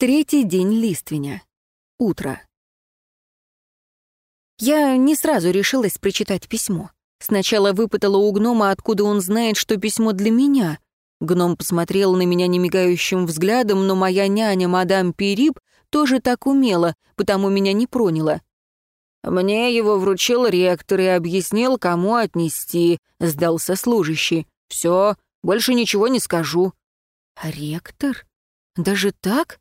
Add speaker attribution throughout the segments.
Speaker 1: Третий день лиственя. Утро. Я не сразу решилась прочитать письмо. Сначала выпытала у гнома, откуда он знает, что письмо для меня. Гном посмотрел на меня немигающим взглядом, но моя няня, мадам Перип, тоже так умела, потому меня не проняло. «Мне его вручил ректор и объяснил, кому отнести», — сдался служащий. «Все, больше ничего не скажу». «Ректор? Даже так?»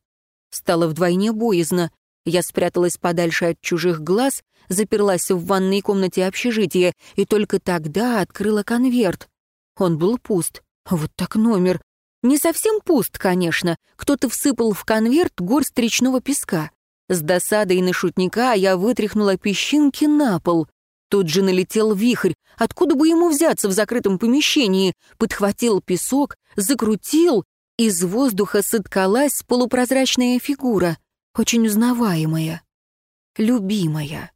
Speaker 1: Стало вдвойне боязно. Я спряталась подальше от чужих глаз, заперлась в ванной комнате общежития и только тогда открыла конверт. Он был пуст. Вот так номер. Не совсем пуст, конечно. Кто-то всыпал в конверт горсть речного песка. С досадой на шутника я вытряхнула песчинки на пол. Тут же налетел вихрь. Откуда бы ему взяться в закрытом помещении? Подхватил песок, закрутил. Из воздуха соткалась полупрозрачная фигура, очень узнаваемая, любимая.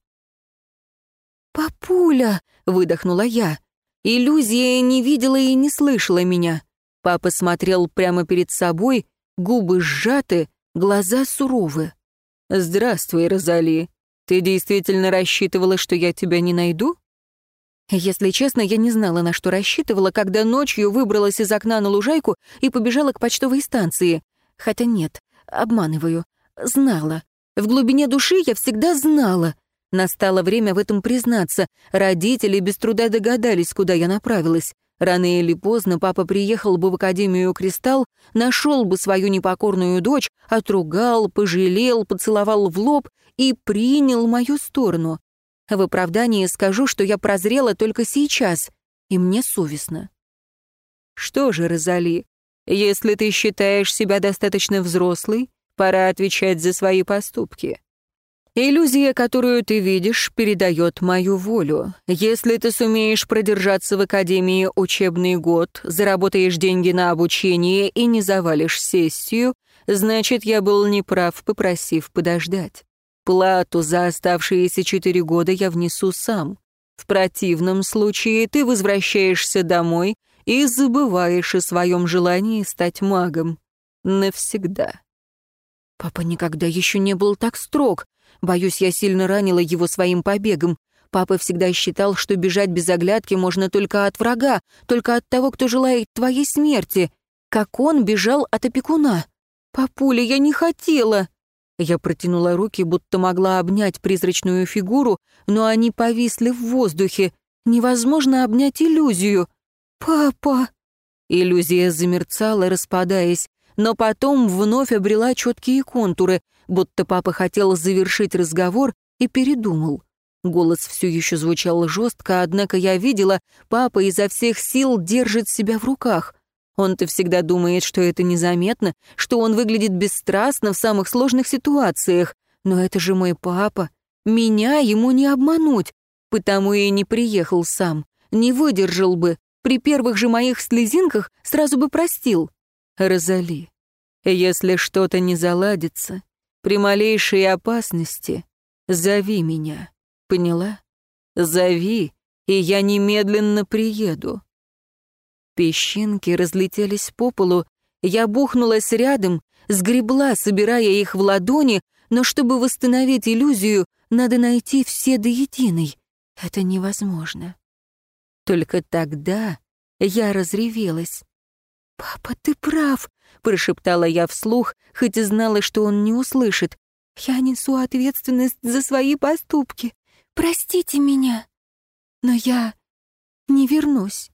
Speaker 1: «Папуля!» — выдохнула я. Иллюзия не видела и не слышала меня. Папа смотрел прямо перед собой, губы сжаты, глаза суровы. «Здравствуй, Розали. Ты действительно рассчитывала, что я тебя не найду?» Если честно, я не знала, на что рассчитывала, когда ночью выбралась из окна на лужайку и побежала к почтовой станции. Хотя нет, обманываю. Знала. В глубине души я всегда знала. Настало время в этом признаться. Родители без труда догадались, куда я направилась. Рано или поздно папа приехал бы в Академию «Кристалл», нашел бы свою непокорную дочь, отругал, пожалел, поцеловал в лоб и принял мою сторону. В оправдании скажу, что я прозрела только сейчас, и мне совестно. Что же, Розали, если ты считаешь себя достаточно взрослой, пора отвечать за свои поступки. Иллюзия, которую ты видишь, передает мою волю. Если ты сумеешь продержаться в академии учебный год, заработаешь деньги на обучение и не завалишь сессию, значит, я был неправ, попросив подождать. Плату за оставшиеся четыре года я внесу сам. В противном случае ты возвращаешься домой и забываешь о своем желании стать магом. Навсегда. Папа никогда еще не был так строг. Боюсь, я сильно ранила его своим побегом. Папа всегда считал, что бежать без оглядки можно только от врага, только от того, кто желает твоей смерти. Как он бежал от опекуна. «Папуля, я не хотела!» Я протянула руки, будто могла обнять призрачную фигуру, но они повисли в воздухе. Невозможно обнять иллюзию. «Папа!» Иллюзия замерцала, распадаясь но потом вновь обрела четкие контуры, будто папа хотел завершить разговор и передумал. Голос все еще звучал жестко, однако я видела, папа изо всех сил держит себя в руках. Он-то всегда думает, что это незаметно, что он выглядит бесстрастно в самых сложных ситуациях. Но это же мой папа. Меня ему не обмануть. Потому и не приехал сам. Не выдержал бы. При первых же моих слезинках сразу бы простил. Розали, если что-то не заладится, при малейшей опасности зови меня. Поняла? Зови, и я немедленно приеду. Песчинки разлетелись по полу, я бухнулась рядом, сгребла, собирая их в ладони, но чтобы восстановить иллюзию, надо найти все до единой. Это невозможно. Только тогда я разревелась. «Папа, ты прав», — прошептала я вслух, хоть и знала, что он не услышит. «Я несу ответственность за свои поступки. Простите меня. Но я не вернусь».